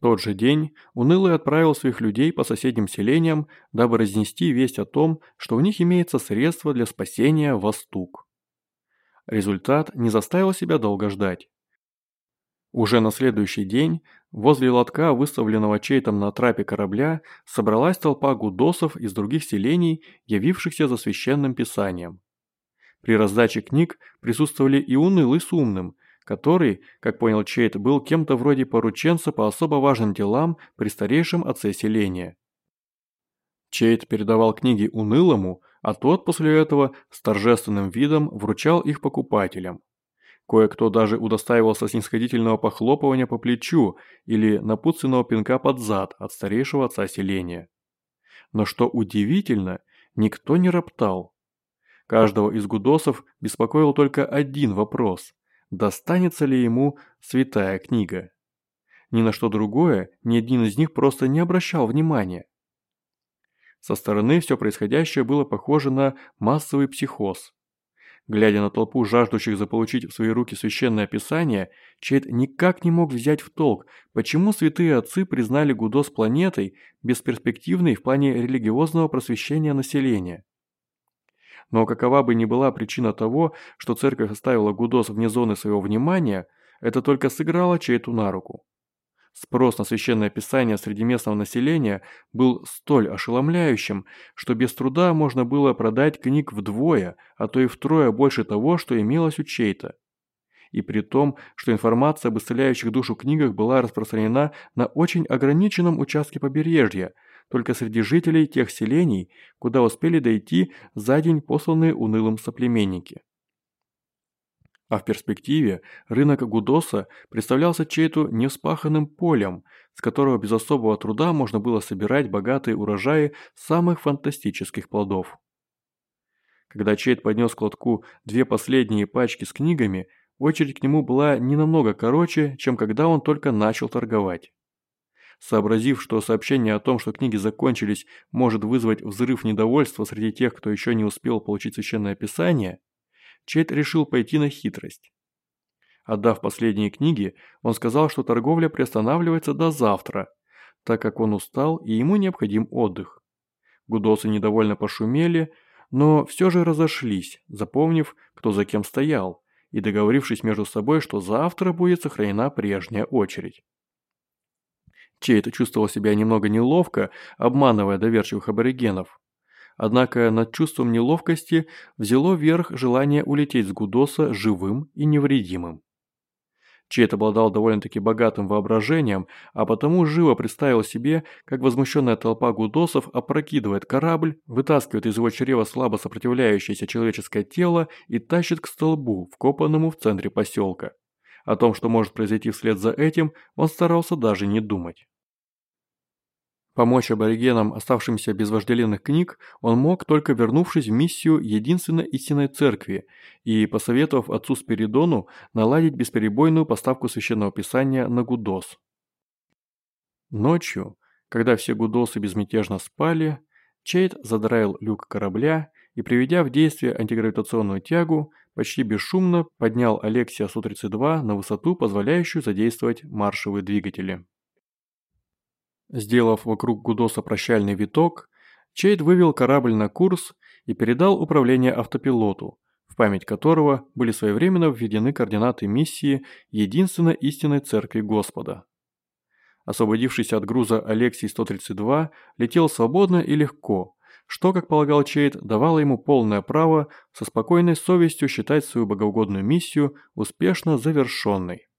тот же день Унылый отправил своих людей по соседним селениям, дабы разнести весть о том, что у них имеется средство для спасения Востук. Результат не заставил себя долго ждать. Уже на следующий день возле лотка, выставленного чейтом на трапе корабля, собралась толпа гудосов из других селений, явившихся за священным писанием. При раздаче книг присутствовали и унылый с умным, который, как понял Чейт, был кем-то вроде порученца по особо важным делам при старейшем отце селения. Чейт передавал книги унылому, а тот после этого с торжественным видом вручал их покупателям. Кое-кто даже удостаивался снисходительного похлопывания по плечу или напутственного пинка под зад от старейшего отца селения. Но что удивительно, никто не роптал. Каждого из гудосов беспокоил только один вопрос – достанется ли ему святая книга? Ни на что другое ни один из них просто не обращал внимания. Со стороны все происходящее было похоже на массовый психоз. Глядя на толпу жаждущих заполучить в свои руки священное писание, Чейд никак не мог взять в толк, почему святые отцы признали Гудос планетой, бесперспективной в плане религиозного просвещения населения. Но какова бы ни была причина того, что церковь оставила Гудос вне зоны своего внимания, это только сыграло Чейту на руку. Спрос на священное писание среди местного населения был столь ошеломляющим, что без труда можно было продать книг вдвое, а то и втрое больше того, что имелось у чей-то. И при том, что информация об исцеляющих душу книгах была распространена на очень ограниченном участке побережья, только среди жителей тех селений, куда успели дойти за день посланные унылым соплеменники. А в перспективе рынок Гудоса представлялся чей-то невспаханным полем, с которого без особого труда можно было собирать богатые урожаи самых фантастических плодов. Когда Чейт поднес к лотку две последние пачки с книгами, очередь к нему была не намного короче, чем когда он только начал торговать. Сообразив, что сообщение о том, что книги закончились, может вызвать взрыв недовольства среди тех, кто еще не успел получить священное писание, Чейд решил пойти на хитрость. Отдав последние книги, он сказал, что торговля приостанавливается до завтра, так как он устал и ему необходим отдых. Гудосы недовольно пошумели, но все же разошлись, запомнив, кто за кем стоял, и договорившись между собой, что завтра будет сохранена прежняя очередь. Чейд чувствовал себя немного неловко, обманывая доверчивых аборигенов. Однако над чувством неловкости взяло верх желание улететь с Гудоса живым и невредимым. Чейт обладал довольно-таки богатым воображением, а потому живо представил себе, как возмущенная толпа гудосов опрокидывает корабль, вытаскивает из его чрева слабо сопротивляющееся человеческое тело и тащит к столбу, вкопанному в центре поселка. О том, что может произойти вслед за этим, он старался даже не думать. Помочь аборигенам, оставшимся без вожделенных книг, он мог, только вернувшись в миссию единственной истинной церкви и посоветовав отцу Спиридону наладить бесперебойную поставку священного писания на Гудос. Ночью, когда все Гудосы безмятежно спали, Чейд задраил люк корабля и, приведя в действие антигравитационную тягу, почти бесшумно поднял Алексия Су-32 на высоту, позволяющую задействовать маршевые двигатели. Сделав вокруг Гудоса прощальный виток, Чейд вывел корабль на курс и передал управление автопилоту, в память которого были своевременно введены координаты миссии единственной истинной церкви Господа. Освободившийся от груза Алексий-132 летел свободно и легко, что, как полагал Чейд, давало ему полное право со спокойной совестью считать свою богоугодную миссию успешно завершенной.